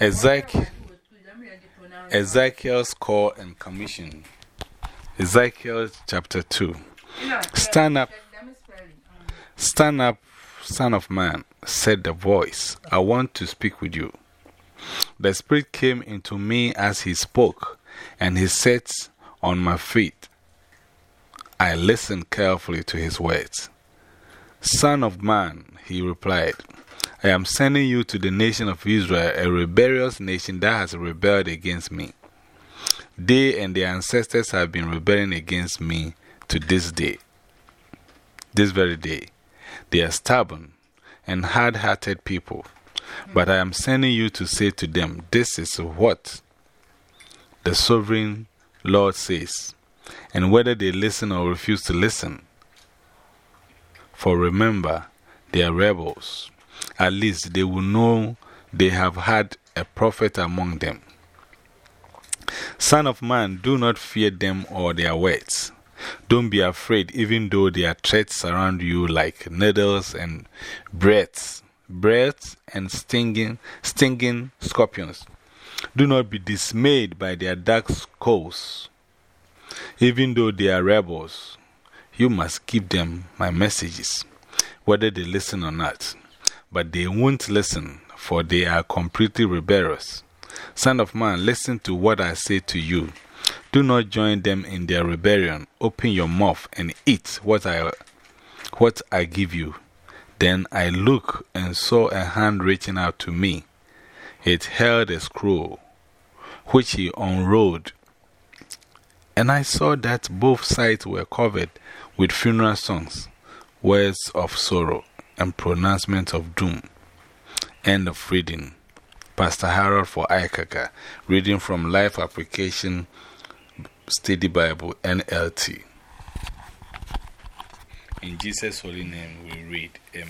Ezekiel, Ezekiel's call and commission. Ezekiel chapter 2. Stand up, stand up, son of man, said the voice. I want to speak with you. The Spirit came into me as he spoke, and he sat on my feet. I listened carefully to his words. Son of man, he replied, I am sending you to the nation of Israel, a rebellious nation that has rebelled against me. They and their ancestors have been rebelling against me to this day. This very day. They are stubborn and hard hearted people. But I am sending you to say to them, This is what the sovereign Lord says, and whether they listen or refuse to listen. For remember, they are rebels. At least they will know they have had a prophet among them. Son of man, do not fear them or their words. Don't be afraid, even though their threats surround you like needles and breaths, breaths and stinging, stinging scorpions. Do not be dismayed by their dark skulls. Even though they are rebels, you must give them my messages, whether they listen or not. But they won't listen, for they are completely rebellious. Son of man, listen to what I say to you. Do not join them in their rebellion. Open your mouth and eat what I, what I give you. Then I looked and saw a hand reaching out to me. It held a scroll, which he unrolled. And I saw that both sides were covered with funeral songs, words of sorrow, and pronouncements of doom. End of reading. Pastor Harold for Aikaka, reading from Life Application Study Bible NLT. In Jesus' holy name we read. Amen.